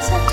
Such